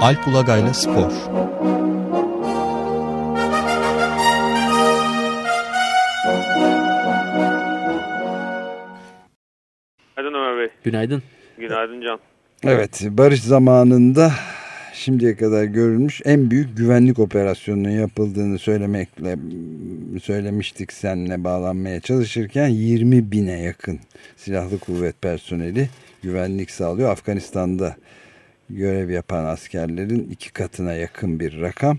Alp Ulagay'la Spor Günaydın Ömer Bey. Günaydın. Günaydın Can. Evet, barış zamanında şimdiye kadar görülmüş en büyük güvenlik operasyonunun yapıldığını söylemekle söylemiştik seninle bağlanmaya çalışırken 20 bine yakın silahlı kuvvet personeli güvenlik sağlıyor. Afganistan'da görev yapan askerlerin iki katına yakın bir rakam.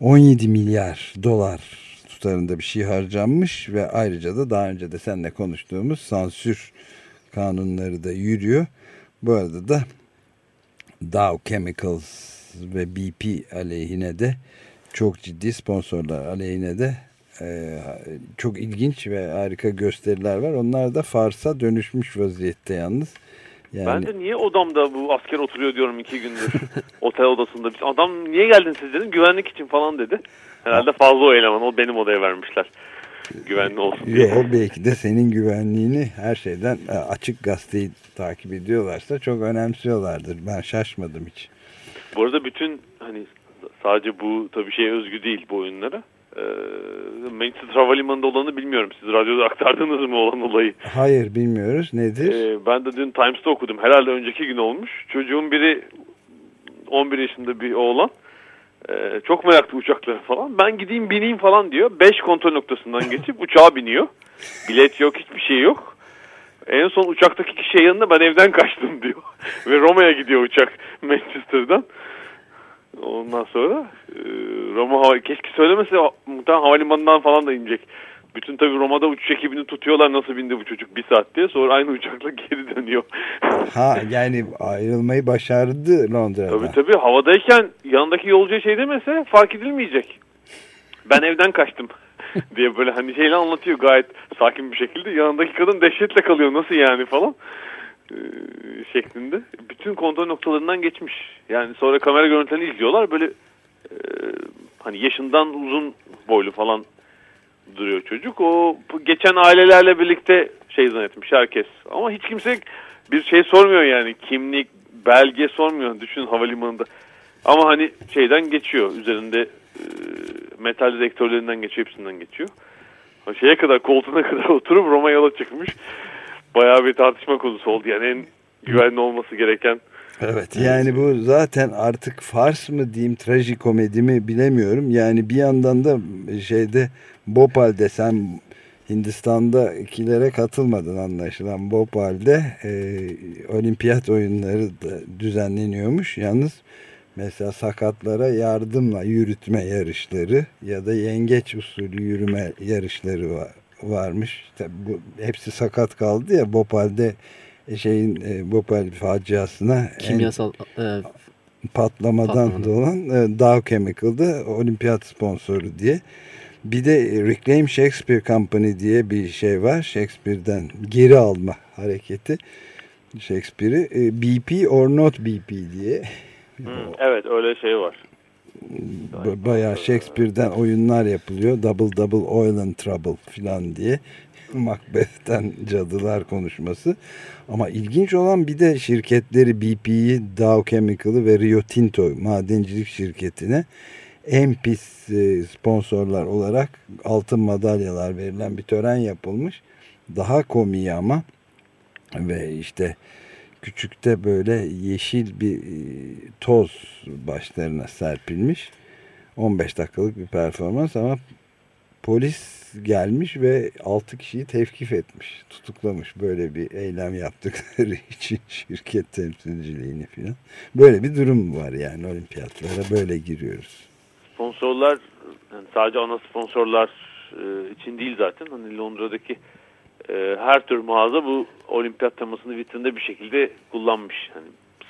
17 milyar dolar tutarında bir şey harcanmış ve ayrıca da daha önce de seninle konuştuğumuz sansür kanunları da yürüyor. Bu arada da Dow Chemicals ve BP aleyhine de çok ciddi sponsorlar aleyhine de e, çok ilginç ve harika gösteriler var. Onlar da farsa dönüşmüş vaziyette yalnız. Yani... Ben de niye odamda bu asker oturuyor diyorum iki gündür otel odasında. Adam niye geldin siz dedim güvenlik için falan dedi. Herhalde fazla o eleman o benim odaya vermişler. Güvenli olsun diye. Yok belki de senin güvenliğini her şeyden e, açık gazeteyi takip ediyorlarsa çok önemsiyorlardır. Ben şaşmadım hiç. Bu arada bütün hani sadece bu tabii şey özgü değil bu oyunlara. Ee, Manchester Havalimanı'nda olanı bilmiyorum. Siz radyoda aktardınız mı olan olayı? Hayır bilmiyoruz. Nedir? Ee, ben de dün Times'ta okudum. Herhalde önceki gün olmuş. Çocuğun biri 11 yaşında bir oğlan. Ee, çok meraklı uçakları falan. Ben gideyim bineyim falan diyor. 5 kontrol noktasından geçip uçağa biniyor. Bilet yok hiçbir şey yok. En son uçaktaki kişi yanında ben evden kaçtım diyor. Ve Roma'ya gidiyor uçak Manchester'dan. Ondan sonra e, Roma hava keşke söylemese muhtemelen havalimanından falan da inecek. Bütün tabii Roma'da uçuş ekibini tutuyorlar nasıl bindi bu çocuk bir saat diye. Sonra aynı uçakla geri dönüyor. ha yani ayrılmayı başardı Londra'da. Tabii tabii havadayken yanındaki yolcuya şey demese fark edilmeyecek. Ben evden kaçtım diye böyle hani şeyle anlatıyor gayet sakin bir şekilde. Yanındaki kadın dehşetle kalıyor nasıl yani falan şeklinde. Bütün kontrol noktalarından geçmiş. Yani sonra kamera görüntülerini izliyorlar böyle e, hani yaşından uzun boylu falan duruyor çocuk. O geçen ailelerle birlikte şey zannetmiş herkes. Ama hiç kimse bir şey sormuyor yani kimlik, belge sormuyor. Düşün havalimanında. Ama hani şeyden geçiyor üzerinde e, metal dedektörlerinden geçiyor hepsinden geçiyor. Şeye kadar koltuğuna kadar oturup Roma yola çıkmış. Bayağı bir tartışma konusu oldu. Yani en güvenli olması gereken Evet yani bu zaten artık fars mı diyeyim trajikomedi mi bilemiyorum. Yani bir yandan da şeyde Bhopal'de sen Hindistan'da ikilere katılmadın anlaşılan. Bhopal'de e, olimpiyat oyunları da düzenleniyormuş. Yalnız mesela sakatlara yardımla yürütme yarışları ya da yengeç usulü yürüme yarışları var, varmış. Tabii bu hepsi sakat kaldı ya Bhopal'de şeyin e, Bhopal faciasına kimyasal e, patlamadan, patlamadan dolan e, Dow Chemical'da olimpiyat sponsoru diye. Bir de Reclaim Shakespeare Company diye bir şey var. Shakespeare'den geri alma hareketi. Shakespeare'i e, BP or not BP diye. Hmm, evet öyle şey var. Bayağı Shakespeare'den oyunlar yapılıyor. Double double oil and trouble filan diye. Macbeth'ten cadılar konuşması. Ama ilginç olan bir de şirketleri BP'yi, Dow Chemical'ı ve Rio Tinto madencilik şirketine en pis e, sponsorlar olarak altın madalyalar verilen bir tören yapılmış. Daha komiği ama ve işte küçükte böyle yeşil bir e, toz başlarına serpilmiş. 15 dakikalık bir performans ama polis gelmiş ve 6 kişiyi tevkif etmiş, tutuklamış böyle bir eylem yaptıkları için şirket temsilciliğini falan. Böyle bir durum var yani olimpiyatlara böyle giriyoruz. Sponsorlar yani sadece ana sponsorlar e, için değil zaten hani Londra'daki e, her tür mağaza bu olimpiyat temasını vitrinde bir şekilde kullanmış. Hani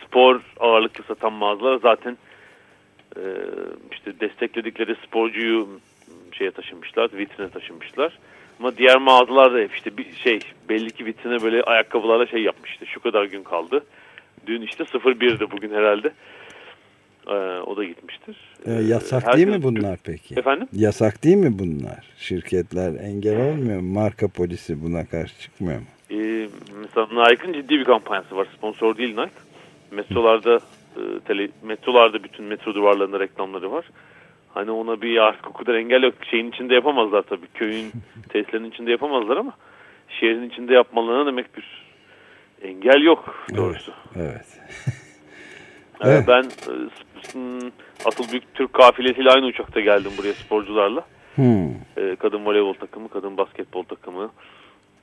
spor ağırlıklı satan mağazalar zaten e, işte destekledikleri sporcuyu şeye taşımışlar, vitrine taşımışlar. Ama diğer mağazalar da hep işte bir şey belli ki vitrine böyle ayakkabılarla şey yapmıştı. Şu kadar gün kaldı. Dün işte 01'di bugün herhalde. Ee, o da gitmiştir. Ee, yasak Her değil mi bunlar peki? Efendim? Yasak değil mi bunlar? Şirketler engel olmuyor mu? Marka polisi buna karşı çıkmıyor mu? Ee, mesela Nike'ın ciddi bir kampanyası var. Sponsor değil Nike. Metrolarda e, tele, metrolarda bütün metro duvarlarında reklamları var. Hani ona bir artık o kadar engel yok. Şeyin içinde yapamazlar tabii. Köyün tesislerinin içinde yapamazlar ama şehrin içinde yapmalarına demek bir engel yok doğrusu. Evet. evet. evet. Ben e, asıl büyük Türk kafilesiyle aynı uçakta geldim buraya sporcularla. Hmm. E, kadın voleybol takımı, kadın basketbol takımı,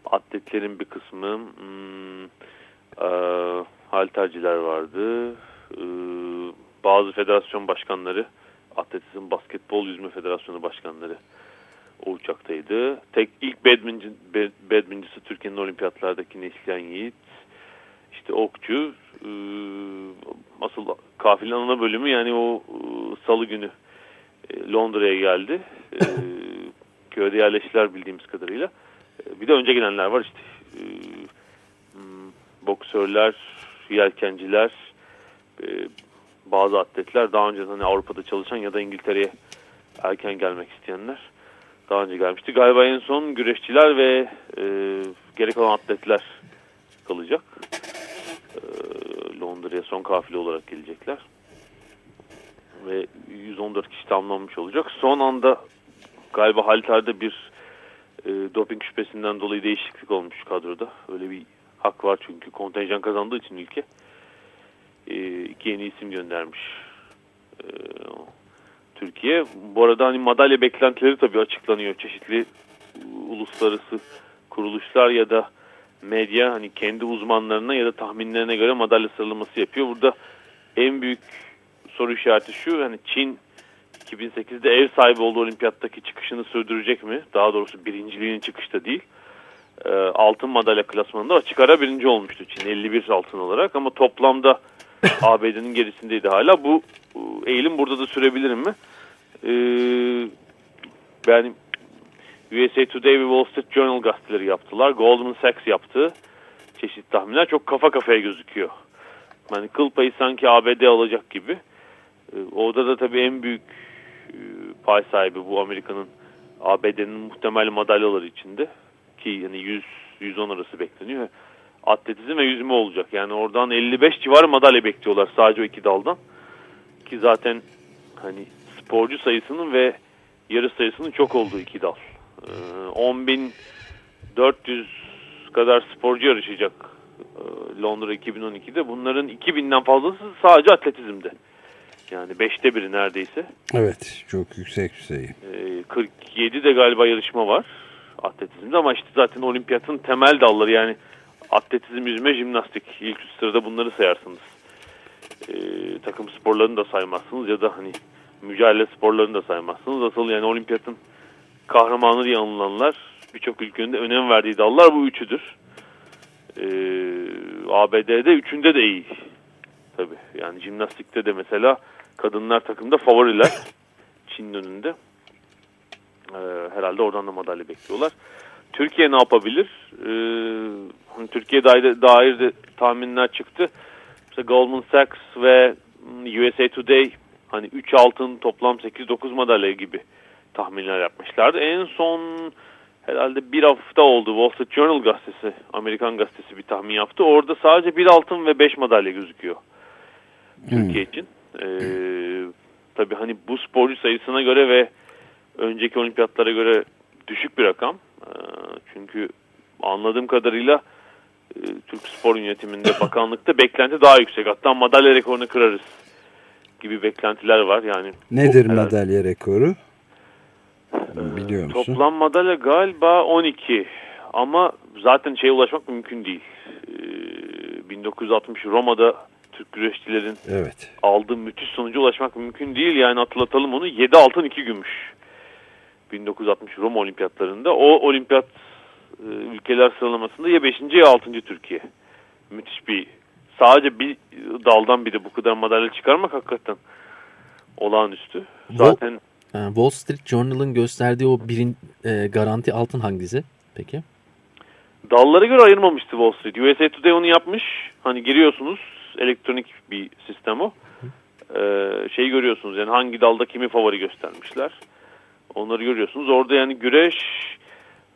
atletlerin bir kısmı, hmm, e, halterciler vardı, e, bazı federasyon başkanları, atletizm, basketbol, yüzme federasyonu başkanları o uçaktaydı. Tek ilk badminton, badmintoncu Türkiye'nin olimpiyatlardaki Neslihan Yiğit, işte okçu, e, asıl kafilenin ana bölümü yani o e, salı günü e, Londra'ya geldi. E, köyde yerleştiler bildiğimiz kadarıyla. E, bir de önce gelenler var işte. E, hmm, boksörler, yelkenciler, e, bazı atletler daha önce hani Avrupa'da çalışan ya da İngiltere'ye erken gelmek isteyenler daha önce gelmişti. Galiba en son güreşçiler ve e, gerek olan atletler kalacak. Londra'ya son kafile olarak gelecekler. Ve 114 kişi tamamlanmış olacak. Son anda galiba halterde bir e, doping şüphesinden dolayı değişiklik olmuş kadroda. Öyle bir hak var çünkü kontenjan kazandığı için ülke e, iki yeni isim göndermiş e, Türkiye. Bu arada hani madalya beklentileri tabii açıklanıyor. Çeşitli uluslararası kuruluşlar ya da medya hani kendi uzmanlarına ya da tahminlerine göre madalya sıralaması yapıyor. Burada en büyük soru işareti şu hani Çin 2008'de ev sahibi olduğu olimpiyattaki çıkışını sürdürecek mi? Daha doğrusu birinciliğinin çıkışta değil. E, altın madalya klasmanında açık ara birinci olmuştu Çin 51 altın olarak ama toplamda ABD'nin gerisindeydi hala. Bu eğilim burada da sürebilir mi? Ee, yani USA Today ve Wall Street Journal gazeteleri yaptılar. Goldman Sachs yaptı. Çeşitli tahminler çok kafa kafaya gözüküyor. Yani kıl payı sanki ABD alacak gibi. Ee, orada da tabii en büyük e, pay sahibi bu Amerika'nın ABD'nin muhtemel madalyaları içinde. Ki yani 100 110 arası bekleniyor atletizm ve yüzme olacak. Yani oradan 55 civarı madalya bekliyorlar sadece o iki daldan. Ki zaten hani sporcu sayısının ve yarış sayısının çok olduğu iki dal. Ee, 10.400 kadar sporcu yarışacak e, Londra 2012'de. Bunların 2000'den fazlası sadece atletizmde. Yani beşte biri neredeyse. Evet çok yüksek sayı. Ee, 47 de galiba yarışma var atletizmde ama işte zaten olimpiyatın temel dalları yani atletizm, yüzme, jimnastik ilk üst sırada bunları sayarsınız. E, takım sporlarını da saymazsınız ya da hani mücadele sporlarını da saymazsınız. Asıl yani olimpiyatın kahramanı diye anılanlar birçok ülkenin de önem verdiği dallar bu üçüdür. E, ABD'de üçünde de iyi. Tabii yani jimnastikte de mesela kadınlar takımda favoriler Çin'in önünde. E, herhalde oradan da madalya bekliyorlar. Türkiye ne yapabilir? Ee, Türkiye dair, dair de tahminler çıktı. İşte Goldman Sachs ve USA Today hani 3 altın toplam 8-9 madalya gibi tahminler yapmışlardı. En son herhalde bir hafta oldu Wall Street Journal gazetesi, Amerikan gazetesi bir tahmin yaptı. Orada sadece bir altın ve 5 madalya gözüküyor hmm. Türkiye için. Ee, tabii hani bu sporcu sayısına göre ve önceki olimpiyatlara göre düşük bir rakam. Ee, çünkü anladığım kadarıyla e, Türk Spor Yönetiminde, bakanlıkta beklenti daha yüksek. Hatta madalya rekorunu kırarız gibi beklentiler var. Yani Nedir o, madalya rekoru? Biliyor musun? Toplam madalya galiba 12 ama zaten şeye ulaşmak mümkün değil. 1960 ee, Roma'da Türk güreşçilerin evet. aldığı müthiş sonuca ulaşmak mümkün değil. Yani hatırlatalım onu 7 altın 2 gümüş. 1960 Roma olimpiyatlarında o olimpiyat e, ülkeler sıralamasında ya 5. ya 6. Türkiye. Müthiş bir sadece bir daldan biri bu kadar madalya çıkarmak hakikaten olağanüstü. Zaten Wall Street Journal'ın gösterdiği o birin e, garanti altın hangisi peki? Dallara göre ayırmamıştı Wall Street. USA Today onu yapmış. Hani giriyorsunuz elektronik bir sistem o. Ee, şeyi görüyorsunuz yani hangi dalda kimi favori göstermişler. Onları görüyorsunuz. Orada yani güreş,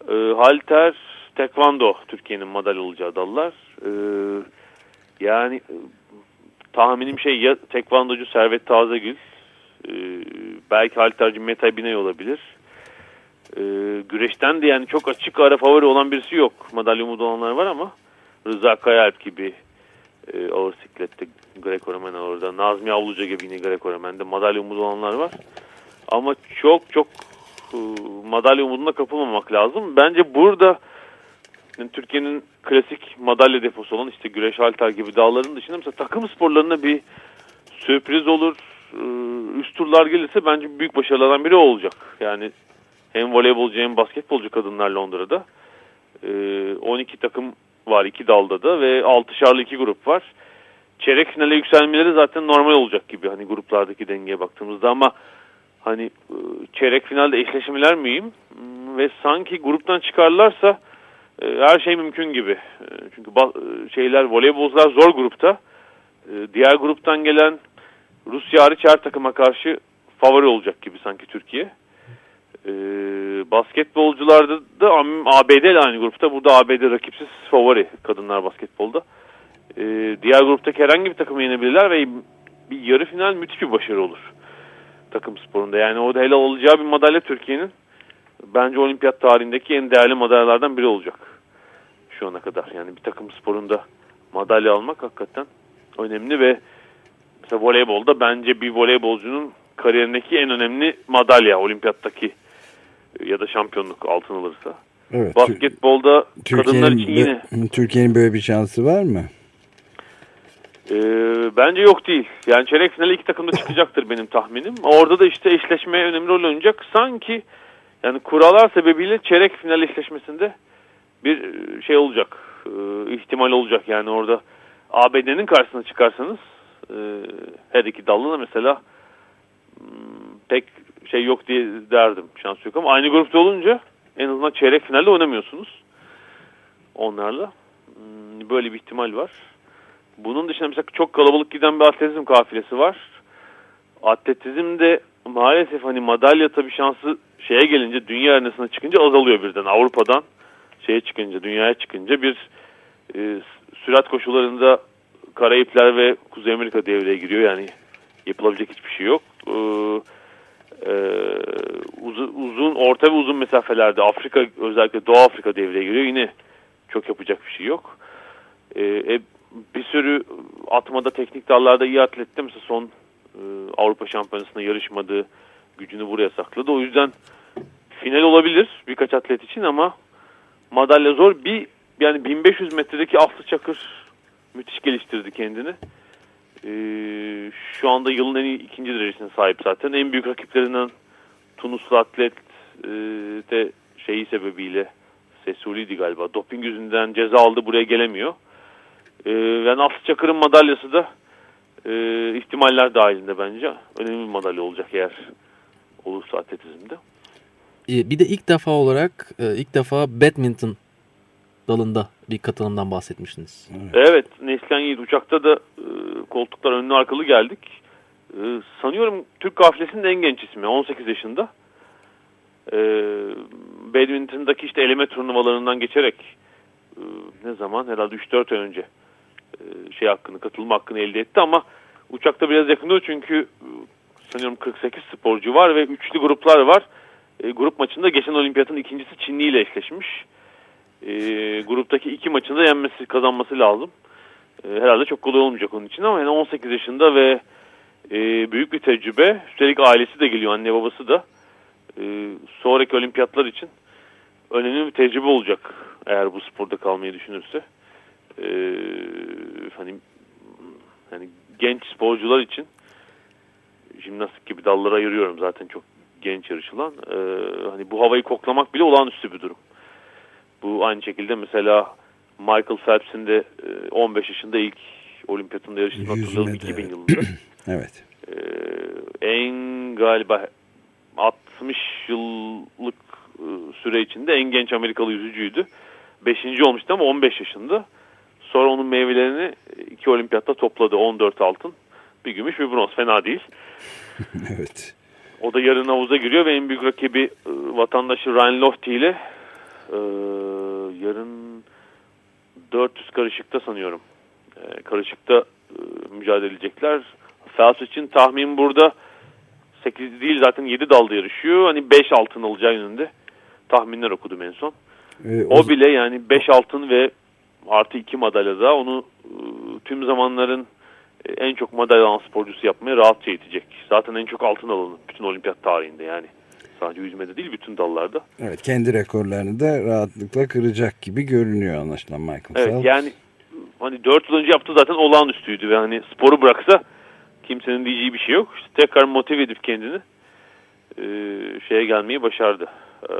e, halter, tekvando Türkiye'nin madalya olacağı dallar. E, yani e, tahminim şey ya tekvandocu Servet Tazegül e, belki halterci Metay Binay olabilir. E, güreşten de yani çok açık ara favori olan birisi yok. Madalya umudu olanlar var ama Rıza Kayalp gibi e, ağır siklette Greco-Romen orada. Nazmi Avluca gibi yine Greco-Romen'de madalya umudu olanlar var. Ama çok çok e, madalya umuduna kapılmamak lazım. Bence burada yani Türkiye'nin klasik madalya deposu olan işte güreş halter gibi dağların dışında mesela takım sporlarında bir sürpriz olur. E, üst turlar gelirse bence büyük başarılardan biri olacak. Yani hem voleybolcu hem basketbolcu kadınlar Londra'da. E, 12 takım var iki dalda da ve 6'şarlı iki grup var. Çeyrek finale yükselmeleri zaten normal olacak gibi hani gruplardaki dengeye baktığımızda ama hani e, çeyrek finalde eşleşmeler mühim hmm, ve sanki gruptan çıkarlarsa e, her şey mümkün gibi. E, çünkü şeyler voleybolcular zor grupta. Diğer gruptan gelen Rusya hariç her takıma karşı favori olacak gibi sanki Türkiye. Basketbolcularda da ABD ile aynı grupta. Burada ABD rakipsiz favori kadınlar basketbolda. Diğer gruptaki herhangi bir takımı yenebilirler ve bir yarı final müthiş bir başarı olur takım sporunda. Yani o da hele olacağı bir madalya Türkiye'nin bence olimpiyat tarihindeki en değerli madalyalardan biri olacak. Şu ana kadar. Yani bir takım sporunda madalya almak hakikaten önemli ve mesela voleybolda bence bir voleybolcunun kariyerindeki en önemli madalya olimpiyattaki ya da şampiyonluk altın alırsa. Evet, Basketbolda kadınlar için yine. Türkiye'nin böyle bir şansı var mı? Ee, bence yok değil. Yani çeyrek finale iki takım da çıkacaktır benim tahminim. Orada da işte eşleşmeye önemli rol oynayacak. Sanki yani kurallar sebebiyle çeyrek final eşleşmesinde bir e, şey olacak. E, ihtimal olacak. Yani orada ABD'nin karşısına çıkarsanız e, her iki dallı da mesela hmm, pek şey yok diye derdim. Şans yok ama aynı grupta olunca en azından çeyrek finalde oynamıyorsunuz. Onlarla. Hmm, böyle bir ihtimal var. Bunun dışında mesela çok kalabalık giden bir atletizm kafilesi var. Atletizmde maalesef hani madalya tabii şansı şeye gelince dünya arenasına çıkınca azalıyor birden. Avrupa'dan şeye çıkınca, dünyaya çıkınca bir e, sürat koşularında Karayipler ve Kuzey Amerika devreye giriyor. Yani yapılabilecek hiçbir şey yok. Ee, e, uzun, uzun, orta ve uzun mesafelerde Afrika özellikle Doğu Afrika devreye giriyor. Yine çok yapacak bir şey yok. Ee, e, bir sürü atmada teknik dallarda iyi atletti. Mesela son e, Avrupa Şampiyonası'nda yarışmadığı gücünü buraya sakladı. O yüzden final olabilir birkaç atlet için ama madalya zor. Bir yani 1500 metredeki Aslı Çakır müthiş geliştirdi kendini. Ee, şu anda yılın en iyi ikinci derecesine sahip zaten. En büyük rakiplerinden Tunuslu atlet e, de şeyi sebebiyle Sesuli'di galiba. Doping yüzünden ceza aldı buraya gelemiyor. E, yani Aslı Çakır'ın madalyası da e, ihtimaller dahilinde bence. Önemli bir madalya olacak eğer olursa atletizmde. E, bir de ilk defa olarak e, ilk defa badminton dalında bir katılımdan bahsetmiştiniz. Evet, evet Neslihan Yiğit uçakta da e, koltuklar önlü arkalı geldik. E, sanıyorum Türk gafilesinin en genç ismi 18 yaşında. E, badminton'daki işte eleme turnuvalarından geçerek e, ne zaman herhalde 3-4 ay önce e, şey hakkını, katılma hakkını elde etti ama uçakta biraz yakınıyor çünkü e, sanıyorum 48 sporcu var ve üçlü gruplar var. E, grup maçında geçen olimpiyatın ikincisi Çinli ile eşleşmiş. E, gruptaki iki maçında yenmesi, kazanması lazım. E, herhalde çok kolay olmayacak onun için ama yani 18 yaşında ve e, büyük bir tecrübe. Üstelik ailesi de geliyor, anne babası da. E, sonraki olimpiyatlar için önemli bir tecrübe olacak eğer bu sporda kalmayı düşünürse e, hani hani genç sporcular için jimnastik gibi dallara ayırıyorum zaten çok genç yarışılan. E, hani bu havayı koklamak bile olağanüstü bir durum. Bu aynı şekilde mesela Michael Phelps'in de 15 yaşında ilk olimpiyatında yarıştığını hatırladım 2000 yılında. evet. Ee, en galiba 60 yıllık e, süre içinde en genç Amerikalı yüzücüydü. Beşinci olmuştu ama 15 yaşında. Sonra onun meyvelerini iki olimpiyatta topladı. 14 altın, bir gümüş, bir bronz. Fena değil. evet. O da yarın havuza giriyor ve en büyük rakibi e, vatandaşı Ryan Lochte ile e, yarın 400 karışıkta sanıyorum. E, karışıkta mücadele edecekler. Fels için tahmin burada 8 değil zaten 7 dalda yarışıyor. Hani 5 altın alacağı yönünde tahminler okudum en son. Ee, o... o bile yani 5 altın ve artı 2 madalya daha onu e, tüm zamanların e, en çok madalya sporcusu yapmaya rahatça yetecek. Zaten en çok altın alanı bütün olimpiyat tarihinde yani. Sadece yüzmede değil bütün dallarda. Evet kendi rekorlarını da rahatlıkla kıracak gibi görünüyor anlaşılan Michael Evet Phelps. yani hani 4 yıl önce yaptığı zaten olağanüstüydü ve hani sporu bıraksa kimsenin diyeceği bir şey yok. İşte tekrar motive edip kendini e, şeye gelmeyi başardı. E, e,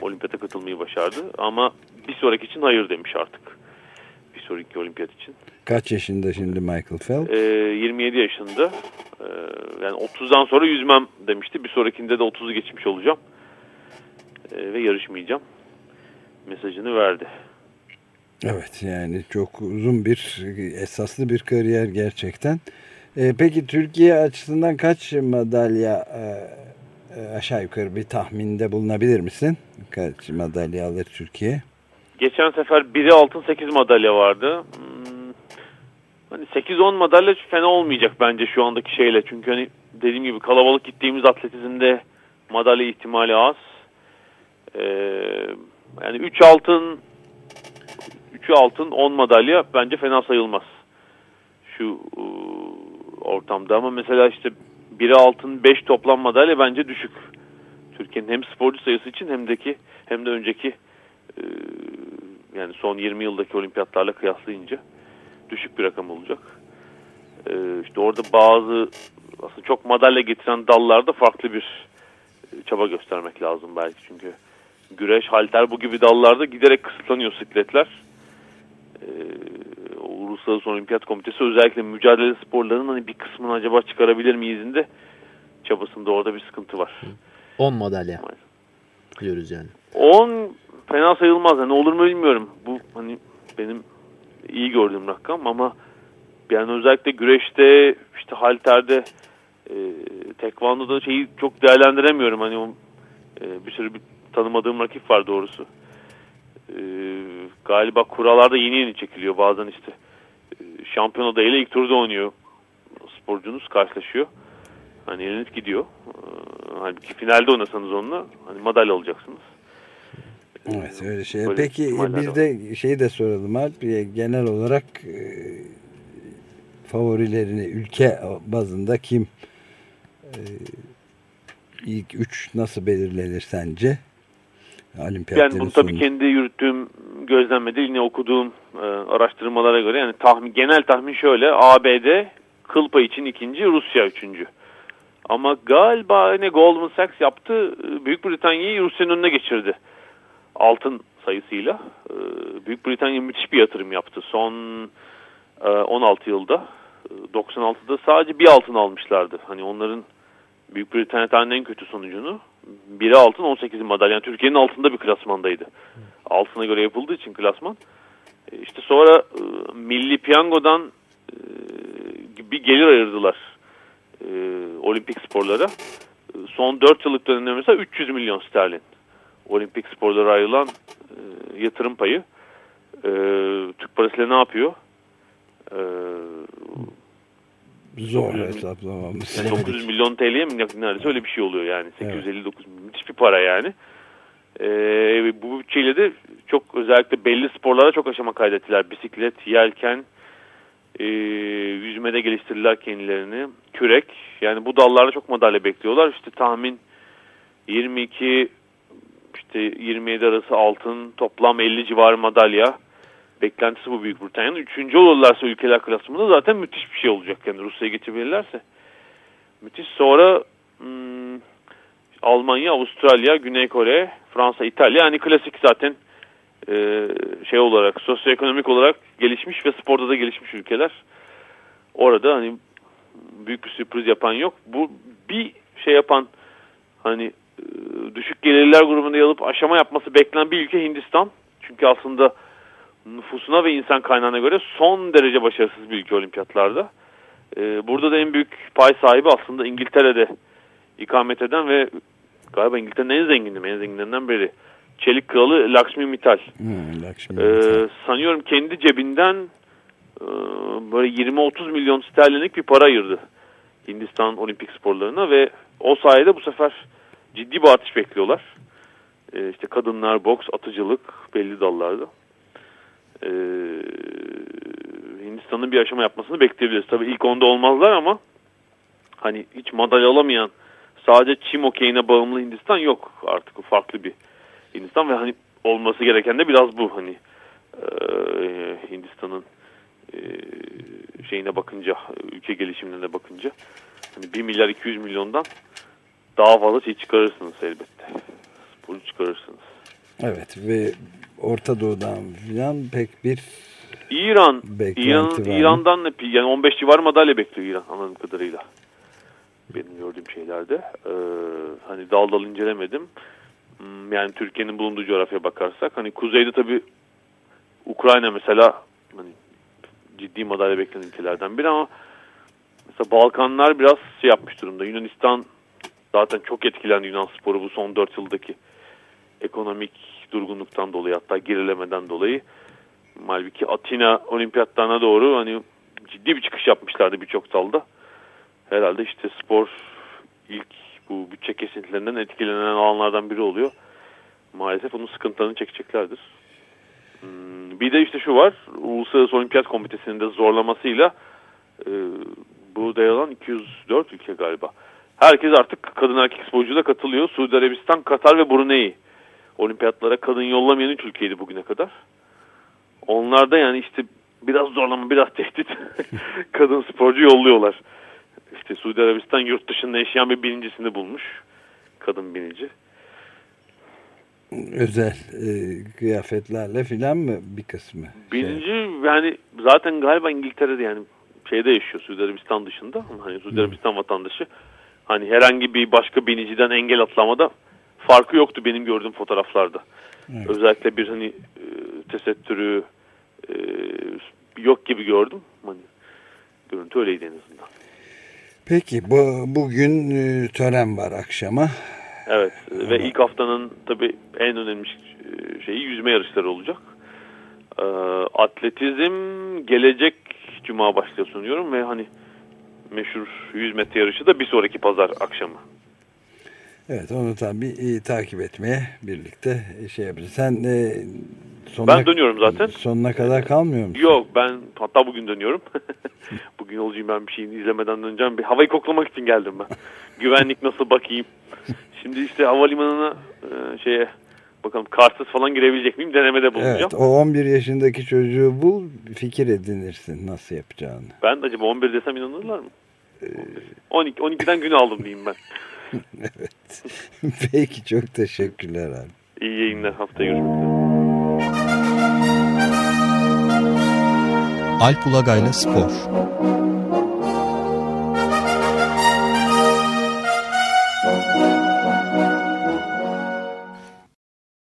olimpiyata katılmayı başardı ama bir sonraki için hayır demiş artık. Sonraki olimpiyat için. Kaç yaşında şimdi Michael Phelps? E, 27 yaşında. E, yani 30'dan sonra yüzmem demişti. Bir sonrakinde de 30'u geçmiş olacağım. E, ve yarışmayacağım. Mesajını verdi. Evet yani çok uzun bir esaslı bir kariyer gerçekten. E, peki Türkiye açısından kaç madalya e, e, aşağı yukarı bir tahminde bulunabilir misin? Kaç madalya alır Türkiye? Geçen sefer biri altın 8 madalya vardı. Hmm, hani 8-10 madalya fena olmayacak bence şu andaki şeyle. Çünkü hani dediğim gibi kalabalık gittiğimiz atletizmde madalya ihtimali az. Ee, yani 3 altın 3'ü altın 10 madalya bence fena sayılmaz. Şu e, ortamda ama mesela işte biri altın 5 toplam madalya bence düşük. Türkiye'nin hem sporcu sayısı için hem de hem de önceki e, yani son 20 yıldaki olimpiyatlarla kıyaslayınca düşük bir rakam olacak. E, işte orada bazı aslında çok madalya getiren dallarda farklı bir çaba göstermek lazım belki çünkü güreş, halter bu gibi dallarda giderek kısıtlanıyor sikletler e, Uluslararası Olimpiyat Komitesi özellikle mücadele sporlarının hani bir kısmını acaba çıkarabilir miyiz de çabasında orada bir sıkıntı var. 10 madalya diyoruz yani. 10 fena sayılmaz. Yani olur mu bilmiyorum. Bu hani benim iyi gördüğüm rakam ama yani özellikle güreşte işte halterde e, tekvandoda şeyi çok değerlendiremiyorum. Hani o e, bir sürü bir tanımadığım rakip var doğrusu e, galiba kurallarda yeni yeni çekiliyor. Bazen işte e, şampiyonada ile ilk turda oynuyor sporcunuz karşılaşıyor. Hani eliniz gidiyor. E, halbuki finalde oynasanız onunla hani madalya alacaksınız. Evet öyle şey. Böyle Peki bir de şeyi de soralım Alp. Genel olarak e, favorilerini ülke bazında kim e, ilk üç nasıl belirlenir sence? Yani bunu tabii kendi yürüttüğüm gözlemede yine okuduğum e, araştırmalara göre yani tahmin genel tahmin şöyle ABD kıl payı için ikinci Rusya üçüncü. Ama galiba ne Goldman Sachs yaptı Büyük Britanya'yı Rusya'nın önüne geçirdi altın sayısıyla. E, Büyük Britanya müthiş bir yatırım yaptı son e, 16 yılda. 96'da e, sadece bir altın almışlardı. Hani onların Büyük Britanya tarihinin en kötü sonucunu biri altın 18 madalya. Yani Türkiye'nin altında bir klasmandaydı. Altına göre yapıldığı için klasman. E, işte sonra e, Milli Piyango'dan e, bir gelir ayırdılar e, olimpik sporlara. E, son 4 yıllık dönemde mesela 300 milyon sterlin. Olimpik sporlara ayrılan e, yatırım payı. E, Türk parasıyla ne yapıyor? E, Zor hesaplamamız. Yani 900 milyon TL'ye mi neredeyse öyle bir şey oluyor yani. 859 evet. müthiş bir para yani. Ee, bu bütçeyle de çok özellikle belli sporlara çok aşama kaydettiler. Bisiklet, yelken, e, yüzmede geliştirdiler kendilerini. Kürek. Yani bu dallarda çok madalya bekliyorlar. İşte tahmin 22 işte 27 arası altın toplam 50 civarı madalya beklentisi bu Büyük Britanya'nın. Üçüncü olurlarsa ülkeler klasmanında zaten müthiş bir şey olacak. Yani Rusya'ya geçebilirlerse. Müthiş. Sonra hmm, Almanya, Avustralya, Güney Kore, Fransa, İtalya. Yani klasik zaten e, şey olarak, sosyoekonomik olarak gelişmiş ve sporda da gelişmiş ülkeler. Orada hani büyük bir sürpriz yapan yok. Bu bir şey yapan hani düşük gelirler grubunda yalıp aşama yapması beklenen bir ülke Hindistan. Çünkü aslında nüfusuna ve insan kaynağına göre son derece başarısız bir ülke olimpiyatlarda. Ee, burada da en büyük pay sahibi aslında İngiltere'de ikamet eden ve galiba İngiltere'nin en zengini, en zenginlerinden biri. Çelik kralı Lakshmi Mittal. Hmm, Lakshmi ee, Sanıyorum kendi cebinden e, böyle 20-30 milyon sterlinlik bir para ayırdı Hindistan olimpik sporlarına ve o sayede bu sefer ciddi bir artış bekliyorlar. E, işte kadınlar, boks, atıcılık belli dallarda. E, Hindistan'ın bir aşama yapmasını bekleyebiliriz. Tabii ilk onda olmazlar ama hani hiç madalya alamayan sadece çim okeyine bağımlı Hindistan yok artık. Farklı bir Hindistan ve hani olması gereken de biraz bu hani e, Hindistan'ın e, şeyine bakınca ülke gelişimlerine bakınca hani 1 milyar 200 milyondan daha fazla şey çıkarırsınız elbette. Sporu çıkarırsınız. Evet ve Orta Doğu'dan falan pek bir İran, İran İran'dan yani 15 civar madalya bekliyor İran anladığım kadarıyla. Benim gördüğüm şeylerde. Ee, hani dal dal incelemedim. Hmm, yani Türkiye'nin bulunduğu coğrafyaya bakarsak hani kuzeyde tabii Ukrayna mesela hani ciddi madalya beklenen ülkelerden biri ama mesela Balkanlar biraz şey yapmış durumda. Yunanistan zaten çok etkilendi Yunan sporu bu son 4 yıldaki ekonomik durgunluktan dolayı hatta gerilemeden dolayı. Halbuki Atina olimpiyatlarına doğru hani ciddi bir çıkış yapmışlardı birçok dalda. Herhalde işte spor ilk bu bütçe kesintilerinden etkilenen alanlardan biri oluyor. Maalesef onun sıkıntılarını çekeceklerdir. Hmm, bir de işte şu var. Uluslararası Olimpiyat Komitesi'nin de zorlamasıyla e, bu dayanan 204 ülke galiba. Herkes artık kadın erkek sporcu da katılıyor. Suudi Arabistan, Katar ve Brunei. Olimpiyatlara kadın yollamayan üç ülkeydi bugüne kadar. Onlarda yani işte biraz zorlama, biraz tehdit kadın sporcu yolluyorlar. İşte Suudi Arabistan yurt dışında yaşayan bir birincisini bulmuş. Kadın binici. Özel e, kıyafetlerle filan mı bir kısmı? Birinci şey. yani zaten galiba İngiltere'de yani şeyde yaşıyor Suudi Arabistan dışında. Hani Suudi Arabistan vatandaşı. Hani herhangi bir başka biniciden engel atlamada farkı yoktu benim gördüğüm fotoğraflarda. Evet. Özellikle bir hani e, tesettürü e, yok gibi gördüm. Hani görüntü öyleydi en azından. Peki bu, bugün e, tören var akşama. Evet Ama... ve ilk haftanın tabii en önemli e, şeyi yüzme yarışları olacak. E, atletizm gelecek cuma başlıyor sunuyorum ve hani meşhur 100 metre yarışı da bir sonraki pazar akşamı. Evet onu tabii e, takip etmeye birlikte şey yapacağız. Sen e, sonuna, ben dönüyorum zaten. Sonuna kadar kalmıyor musun? Yok ben hatta bugün dönüyorum. bugün yolcuyum ben bir şeyini izlemeden döneceğim. Bir havayı koklamak için geldim ben. Güvenlik nasıl bakayım. Şimdi işte havalimanına e, şeye bakalım kartsız falan girebilecek miyim denemede bulunacağım. Evet o 11 yaşındaki çocuğu bul fikir edinirsin nasıl yapacağını. Ben de acaba 11 desem inanırlar mı? Ee... 12, 12'den gün aldım diyeyim ben. evet. Peki çok teşekkürler abi. İyi yayınlar. Haftaya görüşmek üzere. Alp Ulagay'la Spor